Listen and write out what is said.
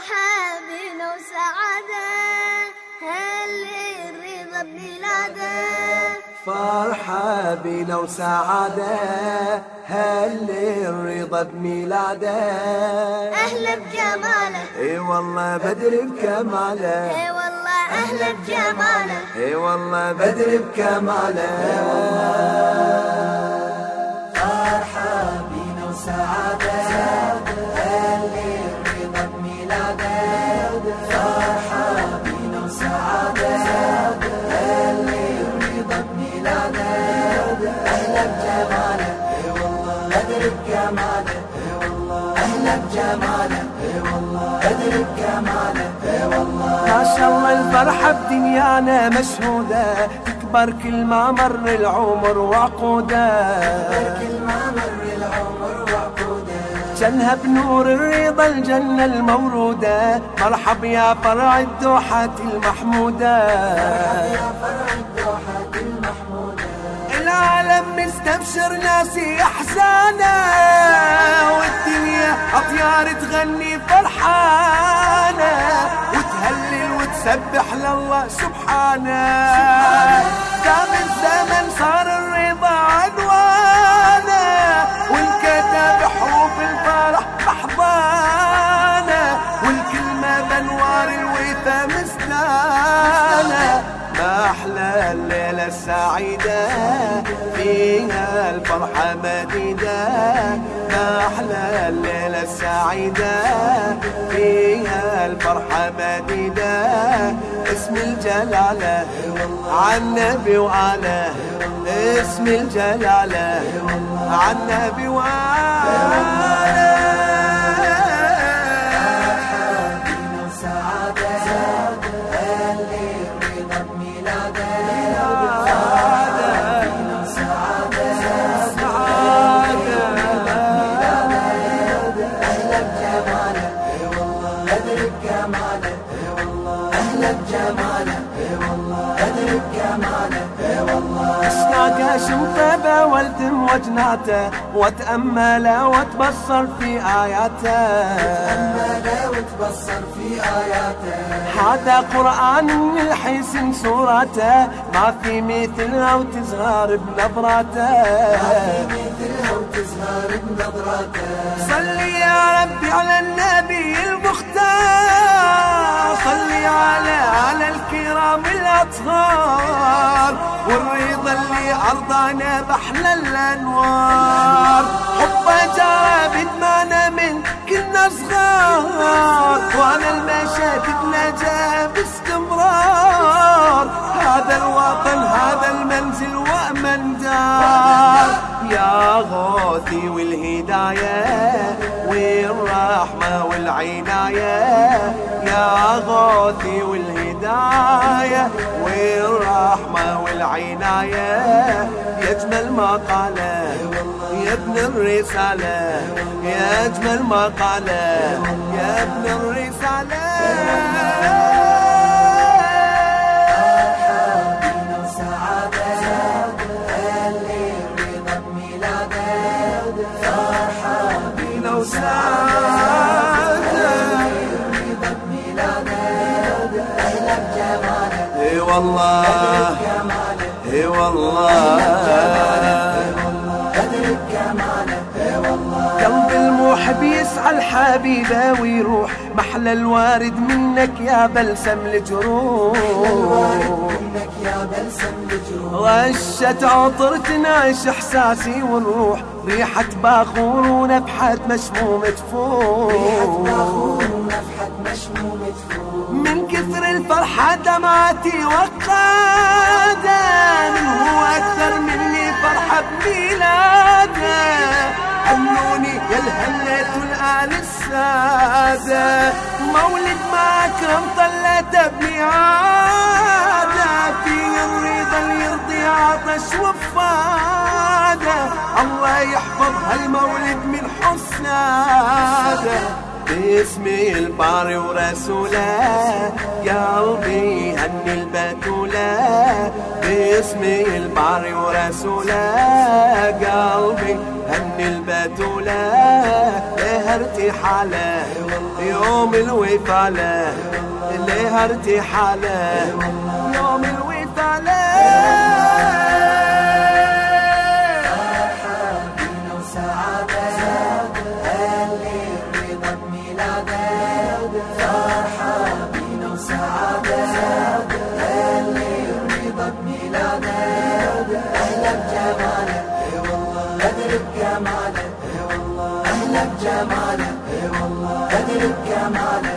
فرحة بنا وسعادة هل الرضا بميلاده فرحة بنا وسعادة هل الرضا بميلاده أهلا بجماله. إي والله بدر بكماله. إي والله أهلا بجماله. إي والله بدر بكماله. فرحة بنا وسعادة أهلا بجماله إي والله. بدر بكماله إي والله. ما شاء الله الفرحة بدنيانا مشهودة تكبر كل ما مر العمر وعقوده. كل ما مر العمر وعقوده. جنها بنور الرضا الجنة المورودة مرحب يا فرع الدوحة المحمودة. يا فرع الدوحة المحمودة. العالم مستبشر ناسي أحزانه والدنيا أطيار تغني فرحانه وتهلل وتسبح لله سبحانه. دام الزمن صار الرضا الليلة السعيدة فيها الفرحة مديدة. ما أحلى الليلة السعيدة فيها الفرحة مديدة. اسم الجلالة عن نبي وآله اسم الجلالة عن نبي اشتاق اشوفه والتم وجناته واتامل واتبصر في آياته. اتامل واتبصر في آياته. هذا قرآن من الحسن سورته ما في مثلها وتزهر بنظراته. ما في مثلها وتزهر بنظراته. صلي يا ربي على النبي الاطهار والرضا اللي ارضانا بأحلى الأنوار. حبه جرى بدمانا من كنا صغار وأنا المشهد نجا باستمرار هذا الوطن هذا المنزل وأمن دار يا غوثي والهداية والرحمة والعناية. يا غوثي والهداية. والرحمة والعناية. يا أجمل مقاله يا ابن الرسالة يا أجمل مقاله يا ابن الرسالة. والله. اي والله. قلب الموحب يسعى الحبيبة ويروح. محلى الوارد منك يا بلسم الجروح. غشت عطر تنعش احساسي ونروح. ريحة باخور ونفحة مشموم تفوح من كثر الفرحة دمعتي وقادة. من هو أكثر مني فرحة بميلادة. هنوني يا الهلة الآل السادة. مولد ما أكرم طلته بميعاده اللي يرضي عطش وفاده الله يحفظ هالمولد من حسناده. باسمي الباري ورسوله قلبي هني البتولة. باسمي الباري ورسوله قلبي هني البتولة. لها ارتحالة يوم الوفالة ليها ارتحالة يوم أهلا بجماله قدر بجماله والله